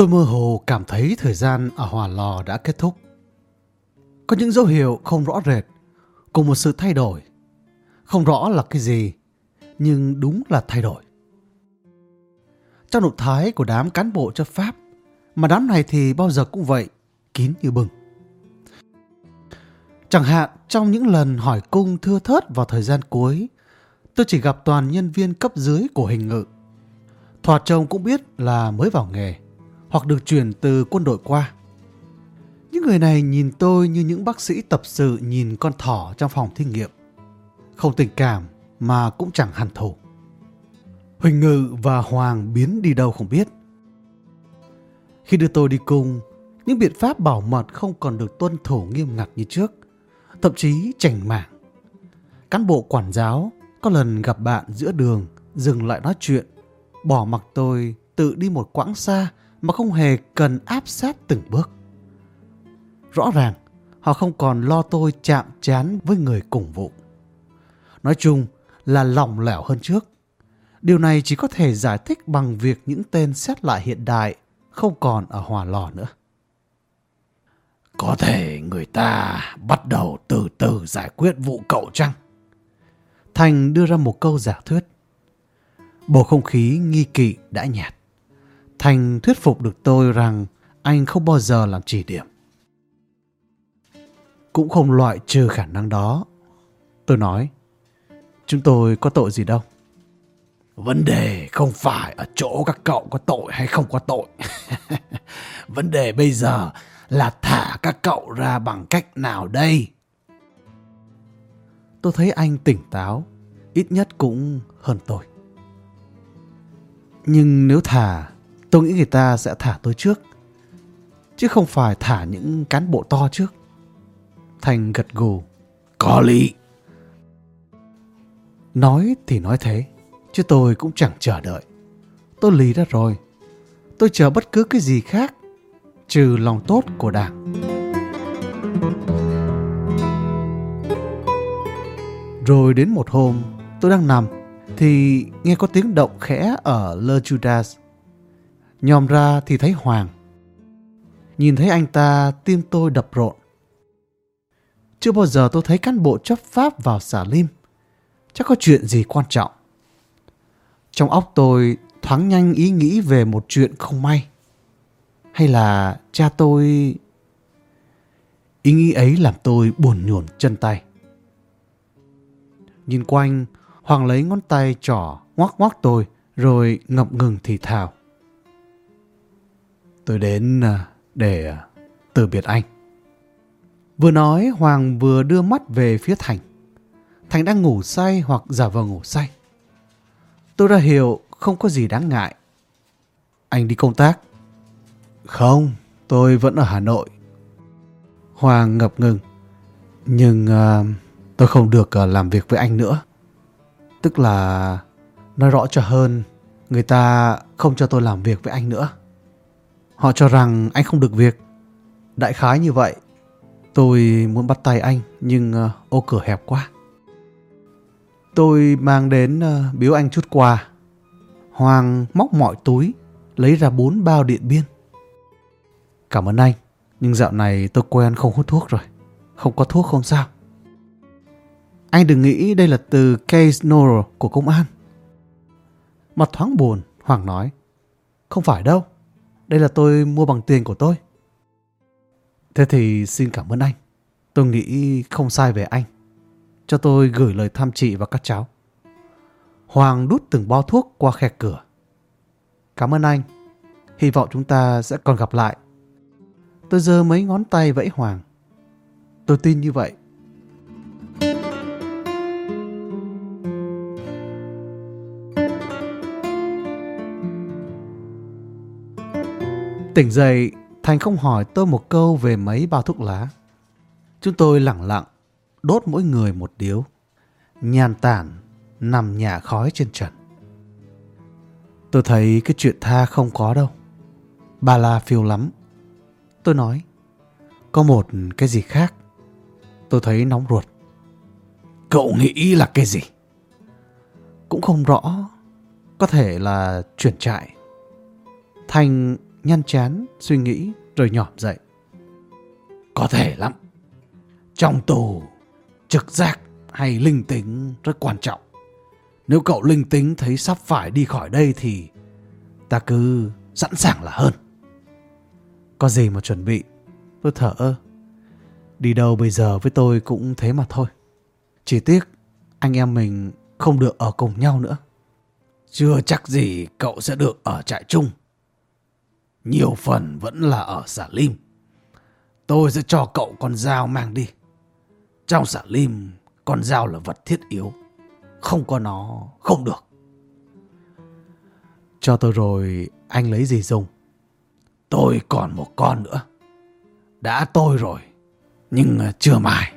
Tôi mơ hồ cảm thấy thời gian ở hòa lò đã kết thúc. Có những dấu hiệu không rõ rệt, cùng một sự thay đổi. Không rõ là cái gì, nhưng đúng là thay đổi. Trong động thái của đám cán bộ chấp pháp, mà đám này thì bao giờ cũng vậy, kín như bừng. Chẳng hạn trong những lần hỏi cung thưa thớt vào thời gian cuối, tôi chỉ gặp toàn nhân viên cấp dưới của hình ngự. Thoạt trông cũng biết là mới vào nghề, hoặc được chuyển từ quân đội qua. Những người này nhìn tôi như những bác sĩ tập sự nhìn con thỏ trong phòng thí nghiệm. Không tình cảm mà cũng chẳng hẳn thù. Huỳnh Ngự và Hoàng biến đi đâu không biết. Khi đưa tôi đi cung, những biện pháp bảo mật không còn được tuân thủ nghiêm ngặt như trước, thậm chí chảnh mảng. Cán bộ quản giáo có lần gặp bạn giữa đường, dừng lại nói chuyện, bỏ mặc tôi tự đi một quãng xa mà không hề cần áp sát từng bước. Rõ ràng, họ không còn lo tôi chạm chán với người cùng vụ. Nói chung là lỏng lẻo hơn trước. Điều này chỉ có thể giải thích bằng việc những tên xét lại hiện đại không còn ở hòa lò nữa. Có thể người ta bắt đầu từ từ giải quyết vụ cậu chăng? Thành đưa ra một câu giả thuyết. Bầu không khí nghi kỵ đã nhạt. Thành thuyết phục được tôi rằng anh không bao giờ làm chỉ điểm. Cũng không loại trừ khả năng đó. Tôi nói, chúng tôi có tội gì đâu. Vấn đề không phải ở chỗ các cậu có tội hay không có tội. Vấn đề bây giờ là thả các cậu ra bằng cách nào đây? Tôi thấy anh tỉnh táo, ít nhất cũng hơn tôi. Nhưng nếu thả, tôi nghĩ người ta sẽ thả tôi trước. Chứ không phải thả những cán bộ to trước. Thành gật gù. Có lý. Nói thì nói thế, chứ tôi cũng chẳng chờ đợi. Tôi lý ra rồi. Tôi chờ bất cứ cái gì khác, trừ lòng tốt của đảng. Rồi đến một hôm, tôi đang nằm, thì nghe có tiếng động khẽ ở Le Judas. Nhòm ra thì thấy Hoàng. Nhìn thấy anh ta, tim tôi đập rộn. Chưa bao giờ tôi thấy cán bộ chấp pháp vào xả lim. Chắc có chuyện gì quan trọng. Trong óc tôi thoáng nhanh ý nghĩ về một chuyện không may. Hay là cha tôi... Ý nghĩ ấy làm tôi buồn nhổn chân tay. Nhìn quanh, Hoàng lấy ngón tay trỏ ngoắc ngoắc tôi rồi ngập ngừng thì thào. Tôi đến à, để à, từ biệt anh. Vừa nói Hoàng vừa đưa mắt về phía Thành. Thành đang ngủ say hoặc giả vờ ngủ say. Tôi đã hiểu không có gì đáng ngại. Anh đi công tác. Không, tôi vẫn ở Hà Nội. Hoàng ngập ngừng. Nhưng uh, tôi không được uh, làm việc với anh nữa. Tức là nói rõ cho hơn, người ta không cho tôi làm việc với anh nữa. Họ cho rằng anh không được việc. Đại khái như vậy. Tôi muốn bắt tay anh nhưng uh, ô cửa hẹp quá. Tôi mang đến uh, biếu anh chút quà. Hoàng móc mọi túi, lấy ra bốn bao điện biên. Cảm ơn anh, nhưng dạo này tôi quen không hút thuốc rồi. Không có thuốc không sao. Anh đừng nghĩ đây là từ case Noro của công an. Mặt thoáng buồn, Hoàng nói. Không phải đâu, đây là tôi mua bằng tiền của tôi. Thế thì xin cảm ơn anh. Tôi nghĩ không sai về anh. Cho tôi gửi lời thăm chị và các cháu. Hoàng đút từng bao thuốc qua khe cửa. Cảm ơn anh. Hy vọng chúng ta sẽ còn gặp lại. Tôi giơ mấy ngón tay vẫy Hoàng. Tôi tin như vậy. Tỉnh dậy, Thành không hỏi tôi một câu về mấy bao thuốc lá. Chúng tôi lặng lặng, đốt mỗi người một điếu. Nhàn tản, nằm nhà khói trên trần. Tôi thấy cái chuyện tha không có đâu. Bà la phiêu lắm. Tôi nói, có một cái gì khác. Tôi thấy nóng ruột. Cậu nghĩ là cái gì? Cũng không rõ. Có thể là chuyển trại. Thành nhăn chán, suy nghĩ rồi nhỏm dậy. Có thể lắm. Trong tù, trực giác hay linh tính rất quan trọng. Nếu cậu linh tính thấy sắp phải đi khỏi đây thì ta cứ sẵn sàng là hơn. Có gì mà chuẩn bị, tôi thở ơ. Đi đâu bây giờ với tôi cũng thế mà thôi. Chỉ tiếc anh em mình không được ở cùng nhau nữa. Chưa chắc gì cậu sẽ được ở trại chung. Nhiều phần vẫn là ở xả lim. Tôi sẽ cho cậu con dao mang đi. Trong xả lim, con dao là vật thiết yếu. Không có nó, không được. Cho tôi rồi, anh lấy gì dùng? Tôi còn một con nữa. Đã tôi rồi, nhưng chưa mài.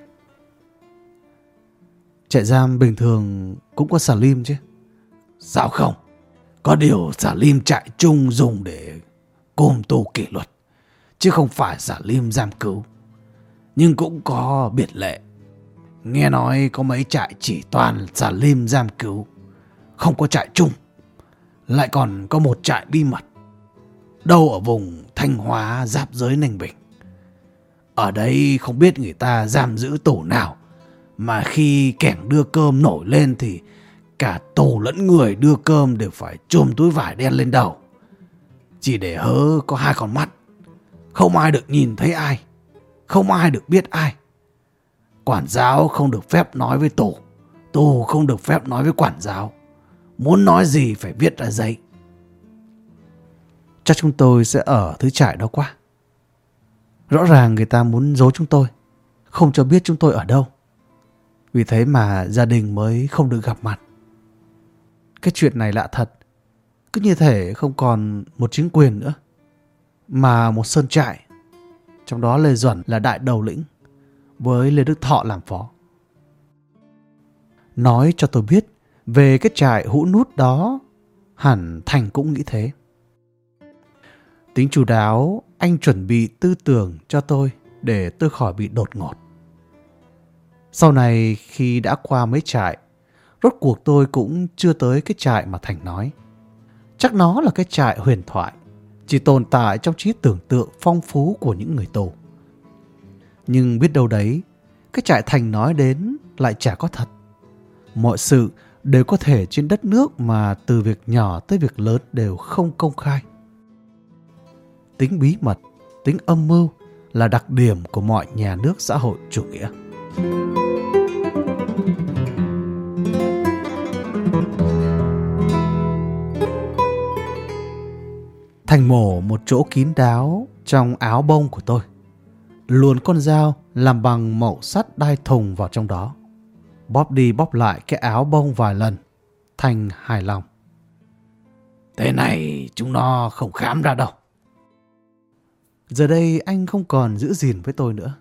Trại giam bình thường cũng có xả lim chứ. Sao không? Có điều xả lim trại chung dùng để côm tù kỷ luật, chứ không phải giả lim giam cứu. Nhưng cũng có biệt lệ. Nghe nói có mấy trại chỉ toàn giả lim giam cứu, không có trại chung. Lại còn có một trại bí mật, đâu ở vùng Thanh Hóa giáp giới Ninh Bình. Ở đây không biết người ta giam giữ tù nào, mà khi kẻng đưa cơm nổi lên thì cả tù lẫn người đưa cơm đều phải chôm túi vải đen lên đầu. Chỉ để hớ có hai con mắt. Không ai được nhìn thấy ai. Không ai được biết ai. Quản giáo không được phép nói với tù. Tù không được phép nói với quản giáo. Muốn nói gì phải viết ra giấy. Chắc chúng tôi sẽ ở thứ trại đó quá. Rõ ràng người ta muốn giấu chúng tôi. Không cho biết chúng tôi ở đâu. Vì thế mà gia đình mới không được gặp mặt. Cái chuyện này lạ thật. Cứ như thể không còn một chính quyền nữa. Mà một sơn trại. Trong đó Lê Duẩn là đại đầu lĩnh. Với Lê Đức Thọ làm phó. Nói cho tôi biết về cái trại hũ nút đó. Hẳn Thành cũng nghĩ thế. Tính chủ đáo, anh chuẩn bị tư tưởng cho tôi để tôi khỏi bị đột ngột. Sau này khi đã qua mấy trại, rốt cuộc tôi cũng chưa tới cái trại mà Thành nói. Chắc nó là cái trại huyền thoại, chỉ tồn tại trong trí tưởng tượng phong phú của những người tù. Nhưng biết đâu đấy, cái trại Thành nói đến lại chả có thật. Mọi sự đều có thể trên đất nước mà từ việc nhỏ tới việc lớn đều không công khai. Tính bí mật, tính âm mưu là đặc điểm của mọi nhà nước xã hội chủ nghĩa. Thành mổ một chỗ kín đáo trong áo bông của tôi. Luồn con dao làm bằng mẫu sắt đai thùng vào trong đó. Bóp đi bóp lại cái áo bông vài lần. Thành hài lòng. Thế này chúng nó không khám ra đâu. Giờ đây anh không còn giữ gìn với tôi nữa.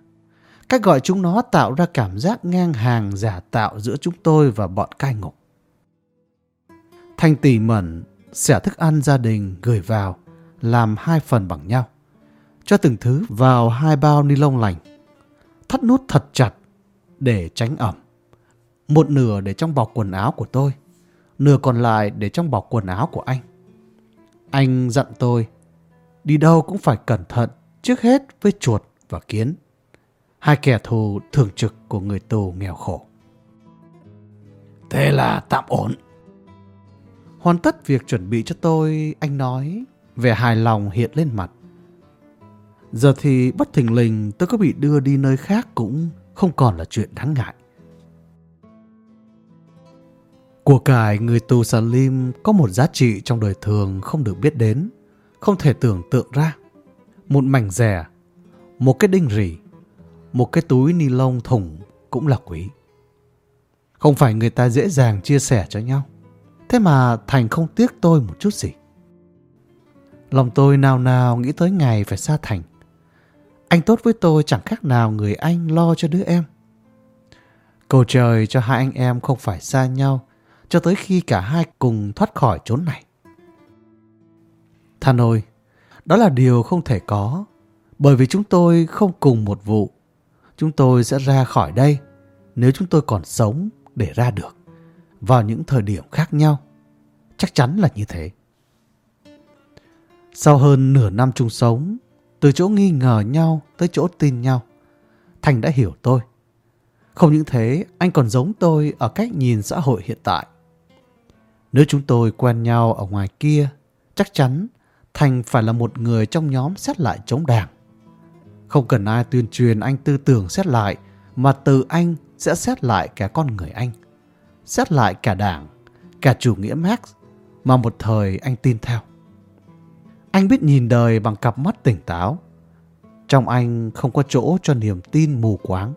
Cách gọi chúng nó tạo ra cảm giác ngang hàng giả tạo giữa chúng tôi và bọn cai ngục. Thanh tỉ mẩn, xẻ thức ăn gia đình gửi vào, làm hai phần bằng nhau. Cho từng thứ vào hai bao ni lông lành. Thắt nút thật chặt để tránh ẩm. Một nửa để trong bọc quần áo của tôi, nửa còn lại để trong bọc quần áo của anh. Anh dặn tôi, đi đâu cũng phải cẩn thận trước hết với chuột và kiến. Hai kẻ thù thường trực của người tù nghèo khổ. Thế là tạm ổn. Hoàn tất việc chuẩn bị cho tôi, anh nói, vẻ hài lòng hiện lên mặt. Giờ thì bất thình lình tôi có bị đưa đi nơi khác cũng không còn là chuyện đáng ngại. Của cải người tù Salim có một giá trị trong đời thường không được biết đến, không thể tưởng tượng ra. Một mảnh rẻ, một cái đinh rỉ, một cái túi ni lông thủng cũng là quý. Không phải người ta dễ dàng chia sẻ cho nhau. Thế mà Thành không tiếc tôi một chút gì. Lòng tôi nào nào nghĩ tới ngày phải xa Thành. Anh tốt với tôi chẳng khác nào người anh lo cho đứa em. Cầu trời cho hai anh em không phải xa nhau cho tới khi cả hai cùng thoát khỏi chốn này. Than ôi, đó là điều không thể có, bởi vì chúng tôi không cùng một vụ. Chúng tôi sẽ ra khỏi đây nếu chúng tôi còn sống để ra được vào những thời điểm khác nhau. Chắc chắn là như thế. Sau hơn nửa năm chung sống, từ chỗ nghi ngờ nhau tới chỗ tin nhau, Thành đã hiểu tôi. Không những thế, anh còn giống tôi ở cách nhìn xã hội hiện tại. Nếu chúng tôi quen nhau ở ngoài kia, chắc chắn Thành phải là một người trong nhóm xét lại chống đảng. Không cần ai tuyên truyền anh tư tưởng xét lại, mà từ anh sẽ xét lại cả con người anh. Xét lại cả đảng, cả chủ nghĩa Marx mà một thời anh tin theo. Anh biết nhìn đời bằng cặp mắt tỉnh táo. Trong anh không có chỗ cho niềm tin mù quáng.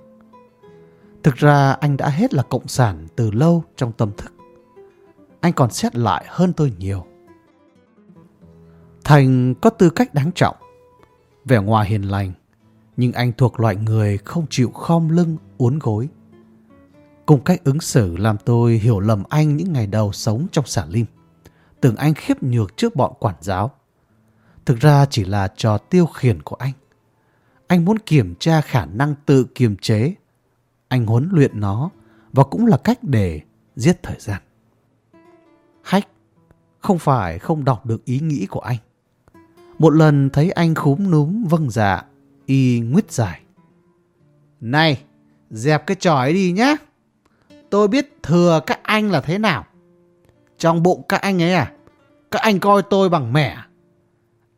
Thực ra anh đã hết là cộng sản từ lâu trong tâm thức. Anh còn xét lại hơn tôi nhiều. Thành có tư cách đáng trọng. Vẻ ngoài hiền lành, nhưng anh thuộc loại người không chịu khom lưng uốn gối. Cùng cách ứng xử làm tôi hiểu lầm anh những ngày đầu sống trong xả lim. Tưởng anh khiếp nhược trước bọn quản giáo. Thực ra chỉ là trò tiêu khiển của anh. Anh muốn kiểm tra khả năng tự kiềm chế. Anh huấn luyện nó và cũng là cách để giết thời gian. Hách không phải không đọc được ý nghĩ của anh. Một lần thấy anh khúm núm vâng dạ, y nguyết dài. Này, dẹp cái trò ấy đi nhá. Tôi biết thừa các anh là thế nào. Trong bụng các anh ấy à, các anh coi tôi bằng mẹ.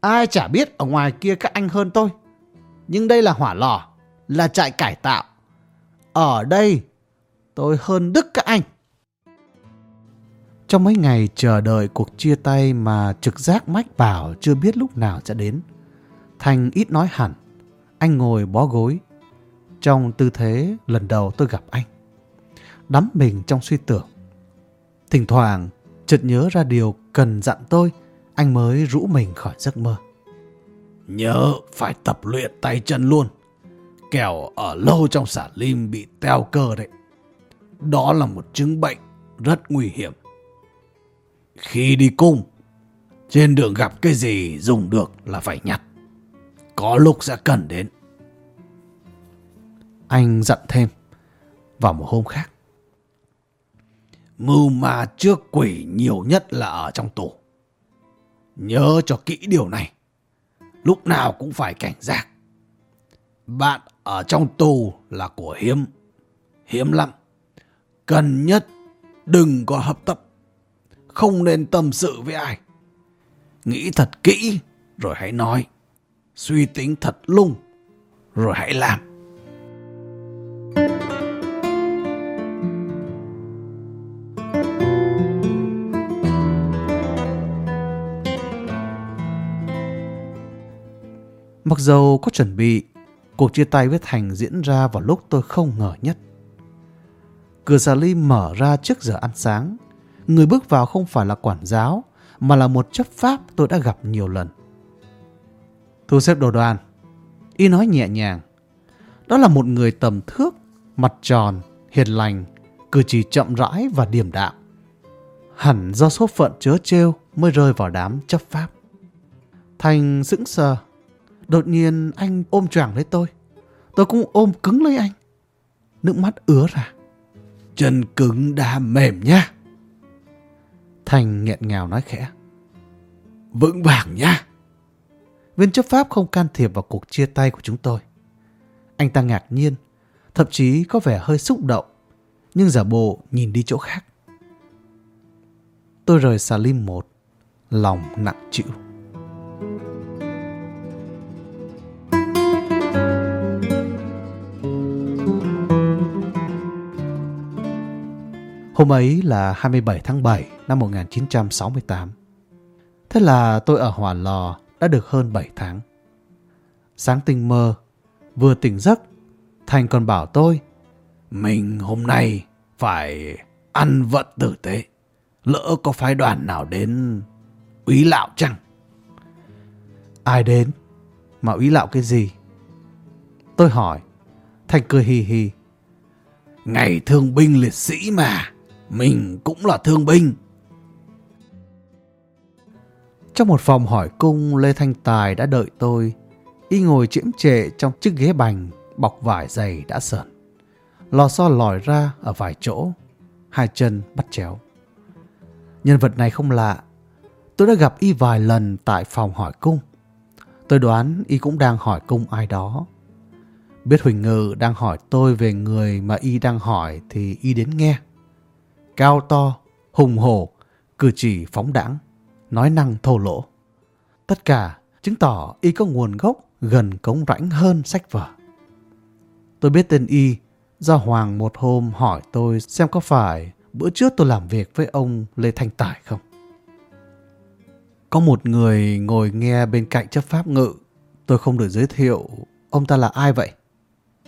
Ai chả biết ở ngoài kia các anh hơn tôi. Nhưng đây là hỏa lò, là trại cải tạo. Ở đây, tôi hơn đức các anh. Trong mấy ngày chờ đợi cuộc chia tay mà trực giác mách bảo chưa biết lúc nào sẽ đến. Thành ít nói hẳn. Anh ngồi bó gối. Trong tư thế lần đầu tôi gặp anh. Đắm mình trong suy tưởng. Thỉnh thoảng, chợt nhớ ra điều cần dặn tôi, anh mới rũ mình khỏi giấc mơ. Nhớ phải tập luyện tay chân luôn. Kẻo ở lâu trong xả lim bị teo cơ đấy. Đó là một chứng bệnh rất nguy hiểm. Khi đi cung, trên đường gặp cái gì dùng được là phải nhặt. Có lúc sẽ cần đến. Anh dặn thêm vào một hôm khác. Mưu ma trước quỷ nhiều nhất là ở trong tù. Nhớ cho kỹ điều này. Lúc nào cũng phải cảnh giác. Bạn ở trong tù là của hiếm. Hiếm lắm. Cần nhất đừng có hấp tấp không nên tâm sự với ai. Nghĩ thật kỹ, rồi hãy nói. Suy tính thật lung, rồi hãy làm. Mặc dầu có chuẩn bị, cuộc chia tay với Thành diễn ra vào lúc tôi không ngờ nhất. Cửa xà ly mở ra trước giờ ăn sáng người bước vào không phải là quản giáo, mà là một chấp pháp tôi đã gặp nhiều lần. Thu xếp đồ đoàn. Y nói nhẹ nhàng. Đó là một người tầm thước, mặt tròn, hiền lành, cử chỉ chậm rãi và điềm đạm. Hẳn do số phận chớ trêu mới rơi vào đám chấp pháp. Thành sững sờ. Đột nhiên anh ôm choàng lấy tôi. Tôi cũng ôm cứng lấy anh. Nước mắt ứa ra. Chân cứng đá mềm nha. Thành nghẹn ngào nói khẽ. Vững vàng nha. Viên chấp pháp không can thiệp vào cuộc chia tay của chúng tôi. Anh ta ngạc nhiên, thậm chí có vẻ hơi xúc động, nhưng giả bộ nhìn đi chỗ khác. Tôi rời xà lim một, lòng nặng chịu. Hôm ấy là 27 tháng 7 năm 1968. Thế là tôi ở Hòa Lò đã được hơn 7 tháng. Sáng tinh mơ, vừa tỉnh giấc, Thành còn bảo tôi Mình hôm nay phải ăn vận tử tế. Lỡ có phái đoàn nào đến úy lạo chăng? Ai đến? Mà úy lạo cái gì? Tôi hỏi. Thành cười hì hì. Ngày thương binh liệt sĩ mà. Mình cũng là thương binh. Trong một phòng hỏi cung, Lê Thanh Tài đã đợi tôi. Y ngồi chiếm trệ trong chiếc ghế bành, bọc vải dày đã sờn. Lò xo lòi ra ở vài chỗ, hai chân bắt chéo. Nhân vật này không lạ. Tôi đã gặp y vài lần tại phòng hỏi cung. Tôi đoán y cũng đang hỏi cung ai đó. Biết Huỳnh Ngự đang hỏi tôi về người mà y đang hỏi thì y đến nghe. Cao to, hùng hổ, cử chỉ phóng đãng, nói năng thô lỗ. Tất cả chứng tỏ y có nguồn gốc gần cống rãnh hơn sách vở. Tôi biết tên y do Hoàng một hôm hỏi tôi xem có phải bữa trước tôi làm việc với ông Lê Thanh Tài không. Có một người ngồi nghe bên cạnh chấp pháp ngự. Tôi không được giới thiệu ông ta là ai vậy.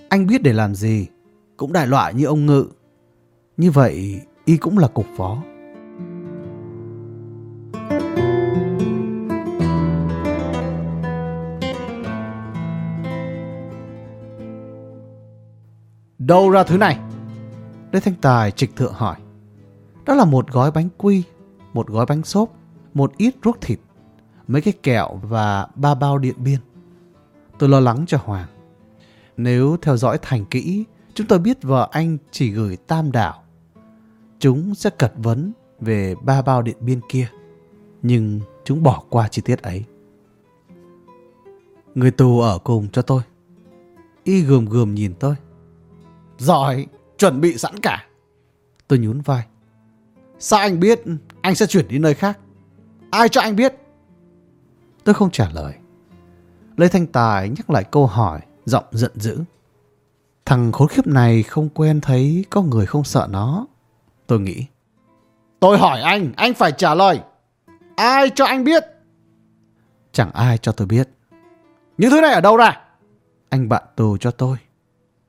Anh biết để làm gì, cũng đại loại như ông ngự. Như vậy, y cũng là cục phó. Đâu ra thứ này? Lê Thanh Tài trịch thượng hỏi. Đó là một gói bánh quy, một gói bánh xốp, một ít ruốc thịt, mấy cái kẹo và ba bao điện biên. Tôi lo lắng cho Hoàng. Nếu theo dõi thành kỹ, chúng tôi biết vợ anh chỉ gửi tam đảo. Chúng sẽ cật vấn về ba bao điện biên kia. Nhưng chúng bỏ qua chi tiết ấy. Người tù ở cùng cho tôi. Y gườm gườm nhìn tôi. Giỏi, chuẩn bị sẵn cả. Tôi nhún vai. Sao anh biết anh sẽ chuyển đi nơi khác? Ai cho anh biết? Tôi không trả lời. Lê Thanh Tài nhắc lại câu hỏi, giọng giận dữ. Thằng khốn khiếp này không quen thấy có người không sợ nó. Tôi nghĩ. Tôi hỏi anh, anh phải trả lời. Ai cho anh biết? Chẳng ai cho tôi biết. Những thứ này ở đâu ra? Anh bạn tù cho tôi.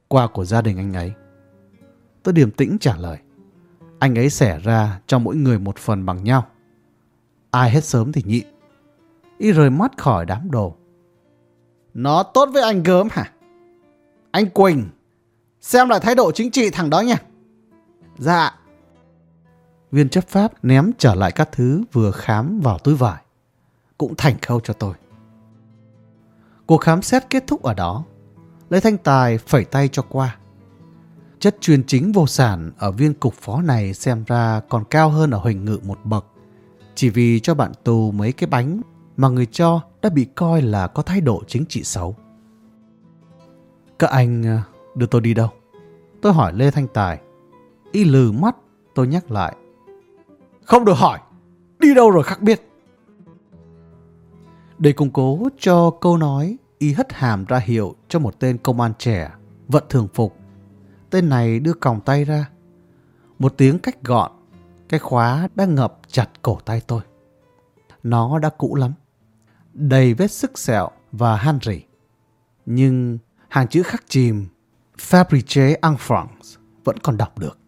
Qua của gia đình anh ấy. Tôi điềm tĩnh trả lời. Anh ấy xẻ ra cho mỗi người một phần bằng nhau. Ai hết sớm thì nhịn. Y rời mắt khỏi đám đồ. Nó tốt với anh gớm hả? Anh Quỳnh, xem lại thái độ chính trị thằng đó nha. Dạ. Viên chấp pháp ném trở lại các thứ vừa khám vào túi vải. Cũng thành khâu cho tôi. Cuộc khám xét kết thúc ở đó. Lê Thanh Tài phẩy tay cho qua. Chất chuyên chính vô sản ở viên cục phó này xem ra còn cao hơn ở Huỳnh Ngự một bậc. Chỉ vì cho bạn tù mấy cái bánh mà người cho đã bị coi là có thái độ chính trị xấu. Các anh ờ, đưa tôi đi đâu? Tôi hỏi Lê Thanh Tài. Y lừ mắt, tôi nhắc lại. Không được hỏi, đi đâu rồi khắc biết. Để củng cố cho câu nói, y hất hàm ra hiệu cho một tên công an trẻ, vận thường phục. Tên này đưa còng tay ra. Một tiếng cách gọn, cái khóa đã ngập chặt cổ tay tôi. Nó đã cũ lắm, đầy vết sức sẹo và han rỉ. Nhưng hàng chữ khắc chìm Fabrice en vẫn còn đọc được.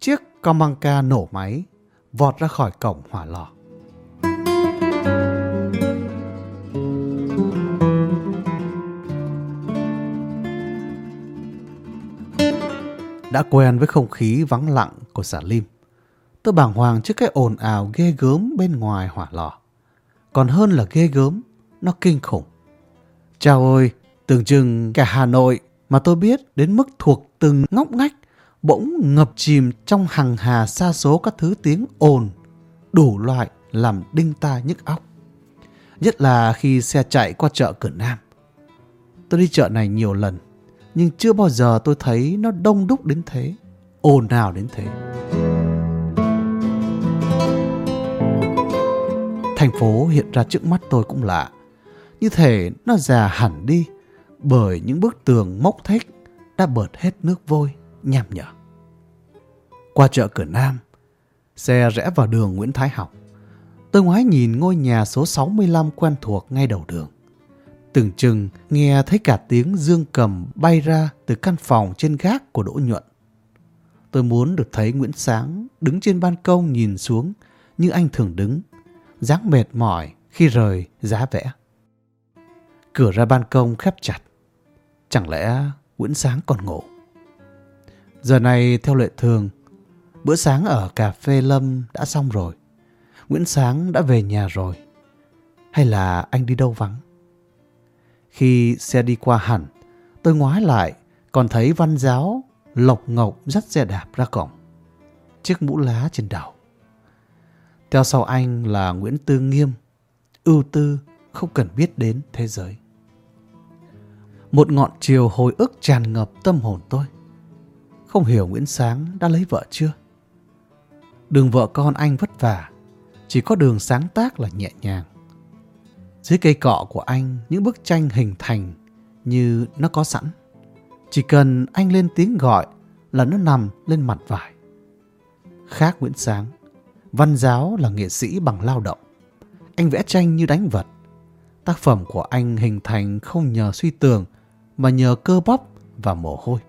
Chiếc Kamanka nổ máy, vọt ra khỏi cổng hỏa lò. Đã quen với không khí vắng lặng của xã lim. Tôi bàng hoàng trước cái ồn ào ghê gớm bên ngoài hỏa lò. Còn hơn là ghê gớm, nó kinh khủng. Chào ơi, tưởng chừng cả Hà Nội mà tôi biết đến mức thuộc từng ngóc ngách bỗng ngập chìm trong hàng hà xa số các thứ tiếng ồn, đủ loại làm đinh ta nhức óc. Nhất là khi xe chạy qua chợ cửa Nam. Tôi đi chợ này nhiều lần, nhưng chưa bao giờ tôi thấy nó đông đúc đến thế, ồn ào đến thế. Thành phố hiện ra trước mắt tôi cũng lạ, như thể nó già hẳn đi bởi những bức tường mốc thách đã bợt hết nước vôi nham nhở. Qua chợ cửa Nam, xe rẽ vào đường Nguyễn Thái Học. Tôi ngoái nhìn ngôi nhà số 65 quen thuộc ngay đầu đường. Từng chừng nghe thấy cả tiếng dương cầm bay ra từ căn phòng trên gác của Đỗ Nhuận. Tôi muốn được thấy Nguyễn Sáng đứng trên ban công nhìn xuống như anh thường đứng, dáng mệt mỏi khi rời giá vẽ. Cửa ra ban công khép chặt. Chẳng lẽ Nguyễn Sáng còn ngủ? Giờ này theo lệ thường, bữa sáng ở cà phê Lâm đã xong rồi. Nguyễn Sáng đã về nhà rồi. Hay là anh đi đâu vắng? Khi xe đi qua hẳn, tôi ngoái lại còn thấy văn giáo lộc ngọc dắt xe đạp ra cổng. Chiếc mũ lá trên đầu. Theo sau anh là Nguyễn Tư Nghiêm, ưu tư không cần biết đến thế giới. Một ngọn chiều hồi ức tràn ngập tâm hồn tôi. Không hiểu Nguyễn Sáng đã lấy vợ chưa? Đường vợ con anh vất vả, chỉ có đường sáng tác là nhẹ nhàng. Dưới cây cọ của anh, những bức tranh hình thành như nó có sẵn. Chỉ cần anh lên tiếng gọi là nó nằm lên mặt vải. Khác Nguyễn Sáng, văn giáo là nghệ sĩ bằng lao động. Anh vẽ tranh như đánh vật. Tác phẩm của anh hình thành không nhờ suy tưởng mà nhờ cơ bắp và mồ hôi.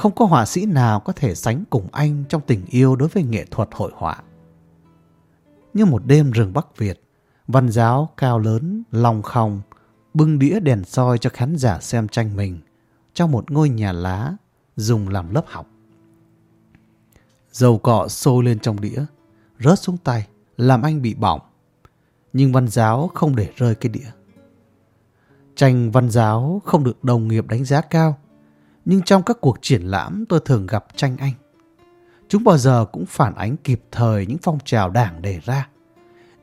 Không có họa sĩ nào có thể sánh cùng anh trong tình yêu đối với nghệ thuật hội họa. Như một đêm rừng Bắc Việt, văn giáo cao lớn, lòng khòng, bưng đĩa đèn soi cho khán giả xem tranh mình trong một ngôi nhà lá dùng làm lớp học. Dầu cọ sôi lên trong đĩa, rớt xuống tay, làm anh bị bỏng. Nhưng văn giáo không để rơi cái đĩa. Tranh văn giáo không được đồng nghiệp đánh giá cao, nhưng trong các cuộc triển lãm tôi thường gặp tranh anh. Chúng bao giờ cũng phản ánh kịp thời những phong trào đảng đề ra.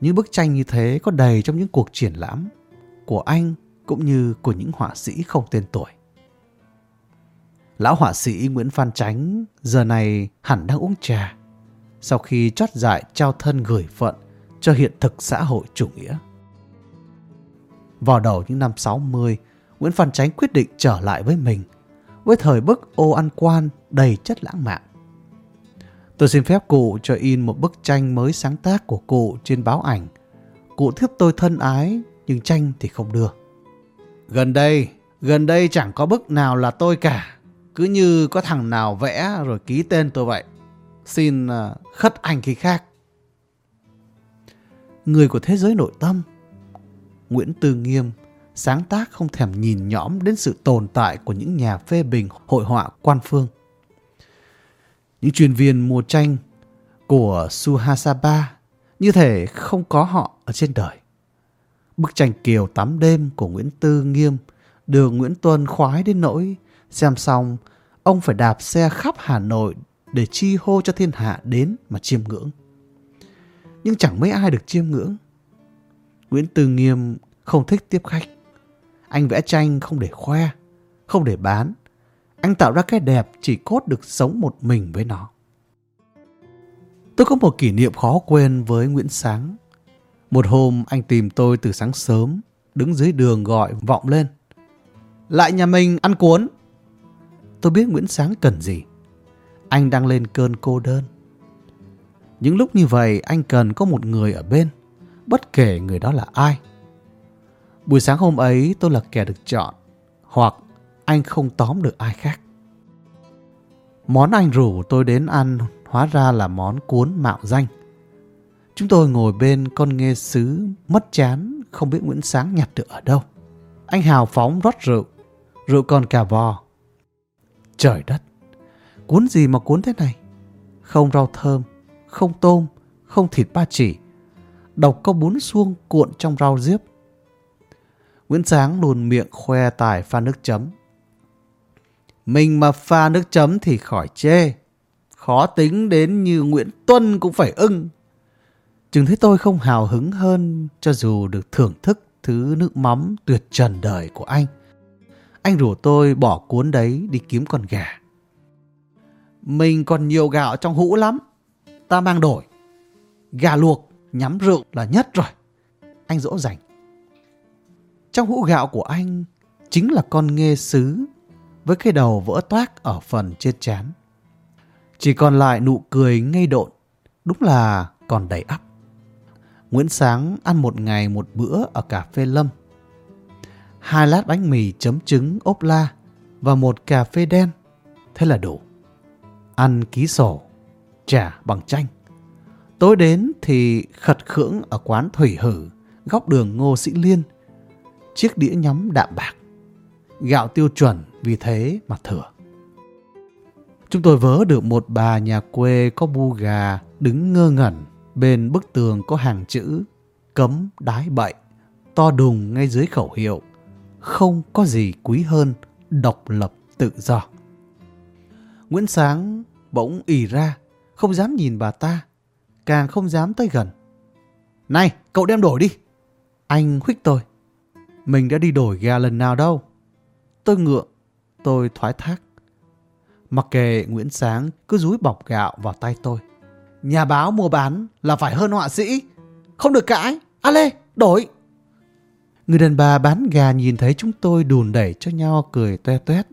Những bức tranh như thế có đầy trong những cuộc triển lãm của anh cũng như của những họa sĩ không tên tuổi. Lão họa sĩ Nguyễn Phan Chánh giờ này hẳn đang uống trà sau khi chót dại trao thân gửi phận cho hiện thực xã hội chủ nghĩa. Vào đầu những năm 60, Nguyễn Phan Chánh quyết định trở lại với mình với thời bức ô ăn quan đầy chất lãng mạn. Tôi xin phép cụ cho in một bức tranh mới sáng tác của cụ trên báo ảnh. Cụ thiếp tôi thân ái nhưng tranh thì không đưa. Gần đây, gần đây chẳng có bức nào là tôi cả. Cứ như có thằng nào vẽ rồi ký tên tôi vậy. Xin à, khất ảnh khi khác. Người của thế giới nội tâm Nguyễn Tư Nghiêm sáng tác không thèm nhìn nhõm đến sự tồn tại của những nhà phê bình hội họa quan phương. Những chuyên viên mua tranh của Suhasaba như thể không có họ ở trên đời. Bức tranh Kiều tắm đêm của Nguyễn Tư Nghiêm được Nguyễn Tuân khoái đến nỗi xem xong, ông phải đạp xe khắp Hà Nội để chi hô cho thiên hạ đến mà chiêm ngưỡng. Nhưng chẳng mấy ai được chiêm ngưỡng. Nguyễn Tư Nghiêm không thích tiếp khách. Anh vẽ tranh không để khoe, không để bán. Anh tạo ra cái đẹp chỉ cốt được sống một mình với nó. Tôi có một kỷ niệm khó quên với Nguyễn Sáng. Một hôm anh tìm tôi từ sáng sớm, đứng dưới đường gọi vọng lên. Lại nhà mình ăn cuốn. Tôi biết Nguyễn Sáng cần gì. Anh đang lên cơn cô đơn. Những lúc như vậy anh cần có một người ở bên, bất kể người đó là ai. Buổi sáng hôm ấy tôi là kẻ được chọn, hoặc anh không tóm được ai khác. Món anh rủ tôi đến ăn hóa ra là món cuốn mạo danh. Chúng tôi ngồi bên con nghe sứ mất chán không biết Nguyễn Sáng nhặt được ở đâu. Anh hào phóng rót rượu, rượu còn cà vò. Trời đất, cuốn gì mà cuốn thế này? Không rau thơm, không tôm, không thịt ba chỉ. Độc có bún xuông cuộn trong rau diếp. Nguyễn Sáng luôn miệng khoe tài pha nước chấm. Mình mà pha nước chấm thì khỏi chê. Khó tính đến như Nguyễn Tuân cũng phải ưng. Chừng thấy tôi không hào hứng hơn cho dù được thưởng thức thứ nước mắm tuyệt trần đời của anh. Anh rủ tôi bỏ cuốn đấy đi kiếm con gà. Mình còn nhiều gạo trong hũ lắm. Ta mang đổi. Gà luộc, nhắm rượu là nhất rồi. Anh dỗ dành. Trong hũ gạo của anh chính là con nghê sứ với cái đầu vỡ toác ở phần trên trán. Chỉ còn lại nụ cười ngây độn, đúng là còn đầy ắp. Nguyễn Sáng ăn một ngày một bữa ở cà phê Lâm. Hai lát bánh mì chấm trứng ốp la và một cà phê đen. Thế là đủ. Ăn ký sổ, trả bằng chanh. Tối đến thì khật khưỡng ở quán Thủy Hử, góc đường Ngô Sĩ Liên. Chiếc đĩa nhắm đạm bạc. Gạo tiêu chuẩn vì thế mà thừa. Chúng tôi vớ được một bà nhà quê có bu gà đứng ngơ ngẩn bên bức tường có hàng chữ cấm đái bậy to đùng ngay dưới khẩu hiệu không có gì quý hơn độc lập tự do. Nguyễn Sáng bỗng ì ra, không dám nhìn bà ta. càng không dám tới gần. Này, cậu đem đổi đi. Anh khuyết tôi. Mình đã đi đổi gà lần nào đâu. Tôi ngượng, tôi thoái thác. Mặc kệ Nguyễn Sáng cứ rúi bọc gạo vào tay tôi. Nhà báo mua bán là phải hơn họa sĩ. Không được cãi. A Lê, đổi. Người đàn bà bán gà nhìn thấy chúng tôi đùn đẩy cho nhau cười toe toét.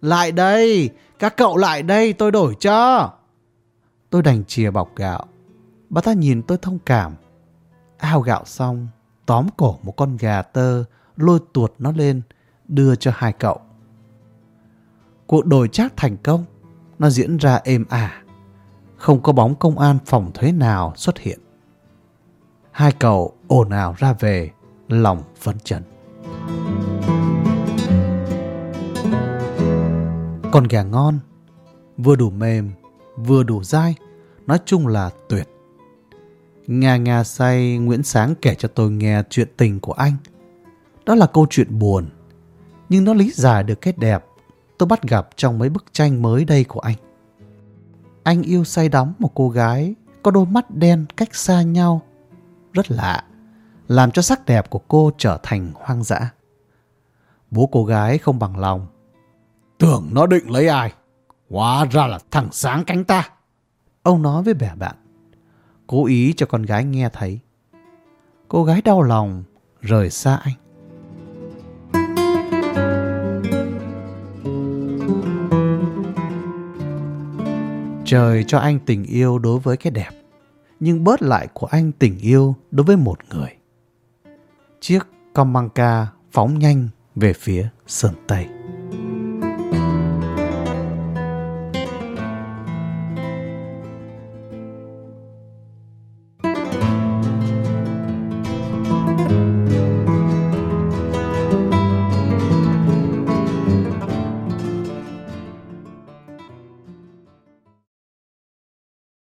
Lại đây, các cậu lại đây tôi đổi cho. Tôi đành chìa bọc gạo. Bà ta nhìn tôi thông cảm. Ao gạo xong, tóm cổ một con gà tơ, lôi tuột nó lên, đưa cho hai cậu. Cuộc đổi trác thành công, nó diễn ra êm ả. Không có bóng công an phòng thuế nào xuất hiện. Hai cậu ồn ào ra về, lòng phấn chấn. Con gà ngon, vừa đủ mềm, vừa đủ dai, nói chung là tuyệt. Nga nga say Nguyễn Sáng kể cho tôi nghe chuyện tình của anh. Đó là câu chuyện buồn, nhưng nó lý giải được cái đẹp tôi bắt gặp trong mấy bức tranh mới đây của anh. Anh yêu say đắm một cô gái có đôi mắt đen cách xa nhau. Rất lạ, làm cho sắc đẹp của cô trở thành hoang dã. Bố cô gái không bằng lòng. Tưởng nó định lấy ai? Hóa ra là thằng sáng cánh ta. Ông nói với bè bạn. Cố ý cho con gái nghe thấy. Cô gái đau lòng rời xa anh. Trời cho anh tình yêu đối với cái đẹp, nhưng bớt lại của anh tình yêu đối với một người. Chiếc Comanca phóng nhanh về phía Sơn Tây.